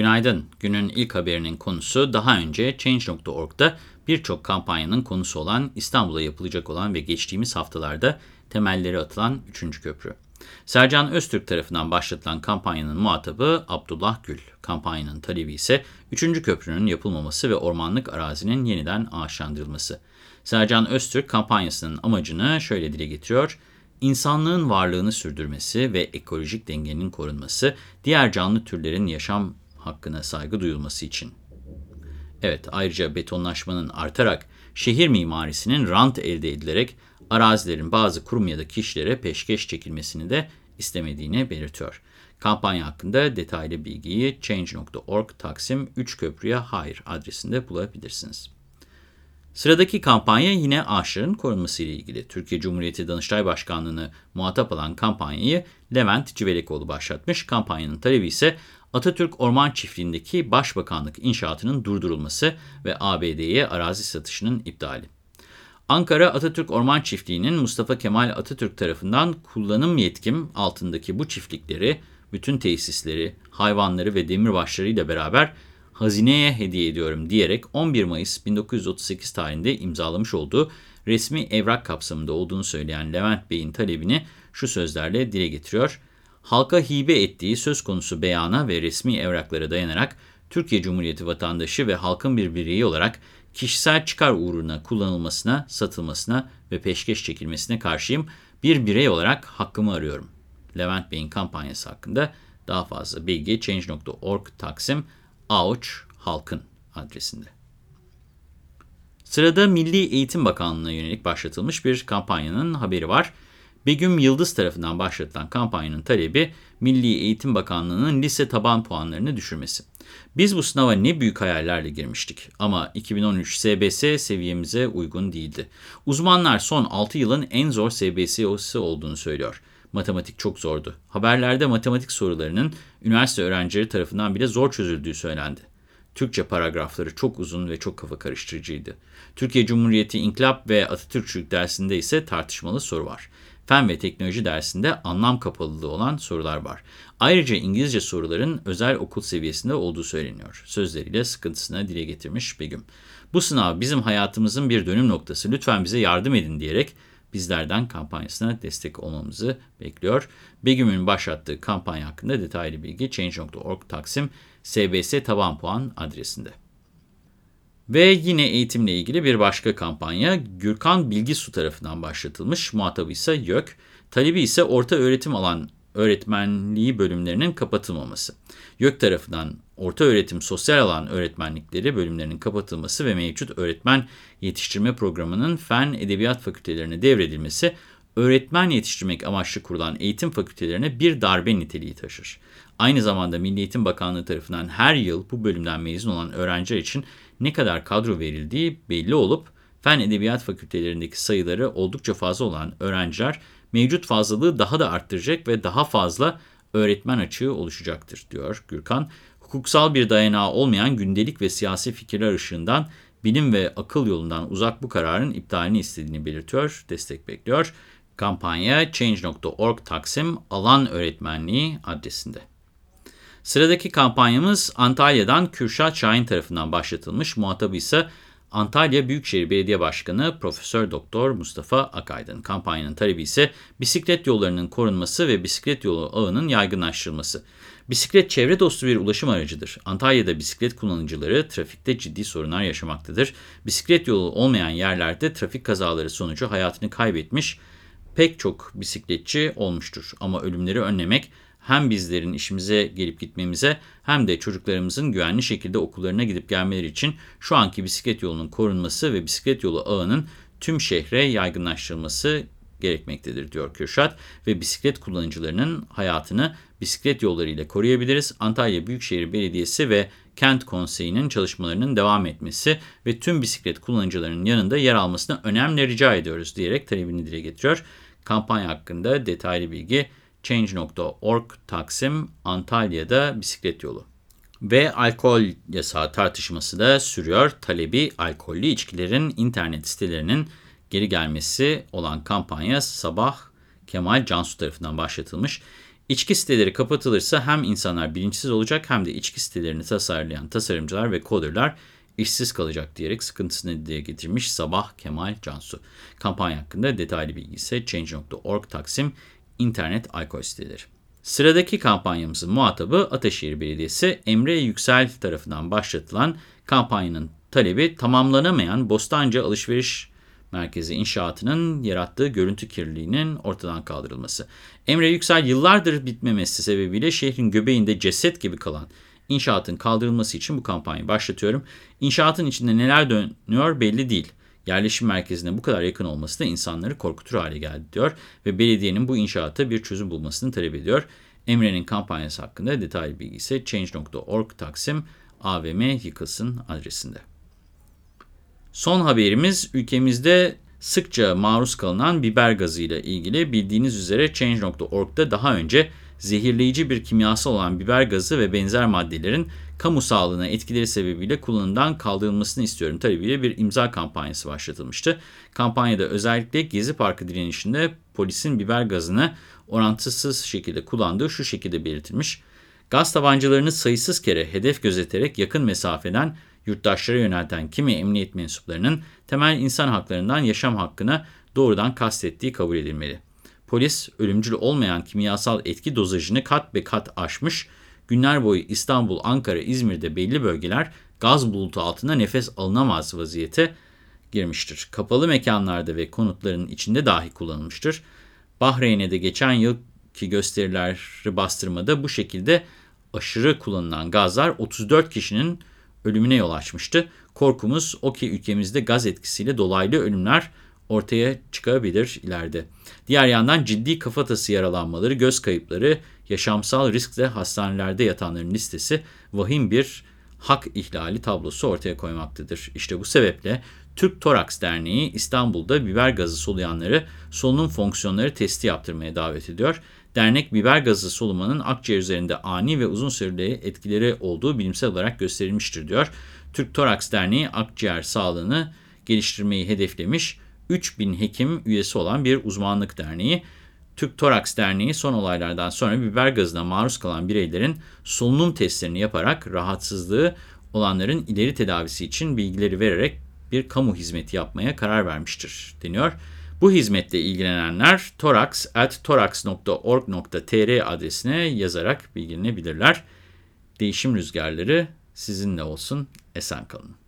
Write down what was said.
Günaydın. Günün ilk haberinin konusu daha önce Change.org'da birçok kampanyanın konusu olan İstanbul'a yapılacak olan ve geçtiğimiz haftalarda temelleri atılan 3. köprü. Sercan Öztürk tarafından başlatılan kampanyanın muhatabı Abdullah Gül. Kampanyanın talebi ise 3. köprünün yapılmaması ve ormanlık arazinin yeniden ağaçlandırılması. Sercan Öztürk kampanyasının amacını şöyle dile getiriyor. İnsanlığın varlığını sürdürmesi ve ekolojik dengenin korunması, diğer canlı türlerin yaşam hakkına saygı duyulması için. Evet, ayrıca betonlaşmanın artarak şehir mimarisinin rant elde edilerek arazilerin bazı kurum ya da kişilere peşkeş çekilmesini de istemediğini belirtiyor. Kampanya hakkında detaylı bilgiyi change.org Taksim 3 Köprüye Hayır adresinde bulabilirsiniz. Sıradaki kampanya yine ağaçların korunması ile ilgili. Türkiye Cumhuriyeti Danıştay Başkanlığı'nı muhatap alan kampanyayı Levent Civelekoğlu başlatmış. Kampanyanın talebi ise Atatürk Orman Çiftliği'ndeki Başbakanlık inşaatının durdurulması ve ABD'ye arazi satışının iptali. Ankara Atatürk Orman Çiftliği'nin Mustafa Kemal Atatürk tarafından kullanım yetkim altındaki bu çiftlikleri, bütün tesisleri, hayvanları ve demirbaşlarıyla beraber hazineye hediye ediyorum diyerek 11 Mayıs 1938 tarihinde imzalamış olduğu resmi evrak kapsamında olduğunu söyleyen Levent Bey'in talebini şu sözlerle dile getiriyor. Halka hibe ettiği söz konusu beyana ve resmi evraklara dayanarak Türkiye Cumhuriyeti vatandaşı ve halkın bir bireyi olarak kişisel çıkar uğruna kullanılmasına, satılmasına ve peşkeş çekilmesine karşıyım. Bir birey olarak hakkımı arıyorum. Levent Bey'in kampanyası hakkında daha fazla bilgi Change.org Taksim Avuç Halkın adresinde. Sırada Milli Eğitim Bakanlığı'na yönelik başlatılmış bir kampanyanın haberi var. Begüm Yıldız tarafından başlatılan kampanyanın talebi Milli Eğitim Bakanlığı'nın lise taban puanlarını düşürmesi. Biz bu sınava ne büyük hayallerle girmiştik ama 2013 SBS seviyemize uygun değildi. Uzmanlar son 6 yılın en zor SBS'si olduğunu söylüyor. Matematik çok zordu. Haberlerde matematik sorularının üniversite öğrencileri tarafından bile zor çözüldüğü söylendi. Türkçe paragrafları çok uzun ve çok kafa karıştırıcıydı. Türkiye Cumhuriyeti İnkılap ve Atatürkçülük dersinde ise tartışmalı soru var. Fen ve teknoloji dersinde anlam kapalılığı olan sorular var. Ayrıca İngilizce soruların özel okul seviyesinde olduğu söyleniyor. Sözleriyle sıkıntısına dile getirmiş Begüm. Bu sınav bizim hayatımızın bir dönüm noktası. Lütfen bize yardım edin diyerek bizlerden kampanyasına destek olmamızı bekliyor. Begüm'ün başlattığı kampanya hakkında detaylı bilgi Change.org Taksim SBS taban puan adresinde. Ve yine eğitimle ilgili bir başka kampanya Gürkan Bilgisu tarafından başlatılmış. Muhatabı ise YÖK, talebi ise orta öğretim alan öğretmenliği bölümlerinin kapatılmaması. YÖK tarafından orta öğretim sosyal alan öğretmenlikleri bölümlerinin kapatılması ve mevcut öğretmen yetiştirme programının fen edebiyat fakültelerine devredilmesi, öğretmen yetiştirmek amaçlı kurulan eğitim fakültelerine bir darbe niteliği taşır. Aynı zamanda Milli Eğitim Bakanlığı tarafından her yıl bu bölümden mezun olan öğrenciler için ne kadar kadro verildiği belli olup, fen edebiyat fakültelerindeki sayıları oldukça fazla olan öğrenciler mevcut fazlalığı daha da arttıracak ve daha fazla öğretmen açığı oluşacaktır, diyor Gürkan. Hukuksal bir dayanağı olmayan gündelik ve siyasi fikirler ışığından bilim ve akıl yolundan uzak bu kararın iptalini istediğini belirtiyor, destek bekliyor. Kampanya Change.org Taksim Alan Öğretmenliği adresinde. Sıradaki kampanyamız Antalya'dan Kürşat Şahin tarafından başlatılmış. Muhatabı ise Antalya Büyükşehir Belediye Başkanı Profesör Doktor Mustafa Akaydın. Kampanyanın talebi ise bisiklet yollarının korunması ve bisiklet yolu ağının yaygınlaştırılması. Bisiklet çevre dostu bir ulaşım aracıdır. Antalya'da bisiklet kullanıcıları trafikte ciddi sorunlar yaşamaktadır. Bisiklet yolu olmayan yerlerde trafik kazaları sonucu hayatını kaybetmiş pek çok bisikletçi olmuştur. Ama ölümleri önlemek hem bizlerin işimize gelip gitmemize hem de çocuklarımızın güvenli şekilde okullarına gidip gelmeleri için şu anki bisiklet yolunun korunması ve bisiklet yolu ağının tüm şehre yaygınlaştırılması gerekmektedir diyor Kürşat ve bisiklet kullanıcılarının hayatını bisiklet yolları ile koruyabiliriz. Antalya Büyükşehir Belediyesi ve Kent Konseyi'nin çalışmalarının devam etmesi ve tüm bisiklet kullanıcılarının yanında yer almasına önemli rica ediyoruz diyerek talebini dile getiriyor. Kampanya hakkında detaylı bilgi Change.org Taksim Antalya'da bisiklet yolu. Ve alkol yasağı tartışması da sürüyor. Talebi alkollü içkilerin internet sitelerinin geri gelmesi olan kampanya sabah Kemal Cansu tarafından başlatılmış. İçki siteleri kapatılırsa hem insanlar bilinçsiz olacak hem de içki sitelerini tasarlayan tasarımcılar ve coderlar işsiz kalacak diyerek sıkıntısını dile getirmiş Sabah Kemal Cansu. Kampanya hakkında detaylı bilgi ise Change.org Taksim internet alkol siteleri. Sıradaki kampanyamızın muhatabı Ataşehir Belediyesi Emre Yüksel tarafından başlatılan kampanyanın talebi tamamlanamayan Bostancı Alışveriş Merkezi inşaatının yarattığı görüntü kirliliğinin ortadan kaldırılması. Emre Yüksel yıllardır bitmemesi sebebiyle şehrin göbeğinde ceset gibi kalan inşaatın kaldırılması için bu kampanyayı başlatıyorum. İnşaatın içinde neler dönüyor belli değil. Yerleşim merkezine bu kadar yakın olması da insanları korkutur hale geldi diyor ve belediyenin bu inşaata bir çözüm bulmasını talep ediyor. Emre'nin kampanyası hakkında detaylı bilgi ise change.org Taksim AVM yıkılsın adresinde. Son haberimiz ülkemizde sıkça maruz kalınan biber gazı ile ilgili bildiğiniz üzere Change.org'da daha önce zehirleyici bir kimyasal olan biber gazı ve benzer maddelerin kamu sağlığına etkileri sebebiyle kullanımdan kaldırılmasını istiyorum talebiyle bir imza kampanyası başlatılmıştı. Kampanyada özellikle Gezi Parkı direnişinde polisin biber gazını orantısız şekilde kullandığı şu şekilde belirtilmiş. Gaz tabancalarını sayısız kere hedef gözeterek yakın mesafeden yurttaşlara yönelten kimi emniyet mensuplarının temel insan haklarından yaşam hakkına doğrudan kastettiği kabul edilmeli. Polis, ölümcül olmayan kimyasal etki dozajını kat be kat aşmış, günler boyu İstanbul, Ankara, İzmir'de belli bölgeler gaz bulutu altında nefes alınamaz vaziyete girmiştir. Kapalı mekanlarda ve konutların içinde dahi kullanılmıştır. Bahreyn'e de geçen yılki gösterileri bastırmada bu şekilde aşırı kullanılan gazlar 34 kişinin ölümüne yol açmıştı. Korkumuz o ki ülkemizde gaz etkisiyle dolaylı ölümler ortaya çıkabilir ileride. Diğer yandan ciddi kafatası yaralanmaları, göz kayıpları, yaşamsal riskle hastanelerde yatanların listesi vahim bir hak ihlali tablosu ortaya koymaktadır. İşte bu sebeple Türk Toraks Derneği İstanbul'da biber gazı soluyanları solunum fonksiyonları testi yaptırmaya davet ediyor. Dernek biber gazı solumanın akciğer üzerinde ani ve uzun süreli etkileri olduğu bilimsel olarak gösterilmiştir diyor. Türk Toraks Derneği akciğer sağlığını geliştirmeyi hedeflemiş 3000 hekim üyesi olan bir uzmanlık derneği. Türk Toraks Derneği son olaylardan sonra biber gazına maruz kalan bireylerin solunum testlerini yaparak rahatsızlığı olanların ileri tedavisi için bilgileri vererek bir kamu hizmeti yapmaya karar vermiştir deniyor. Bu hizmetle ilgilenenler toraks.toraks.org.tr adresine yazarak bilgilenebilirler. Değişim rüzgarları sizinle olsun, esen kalın.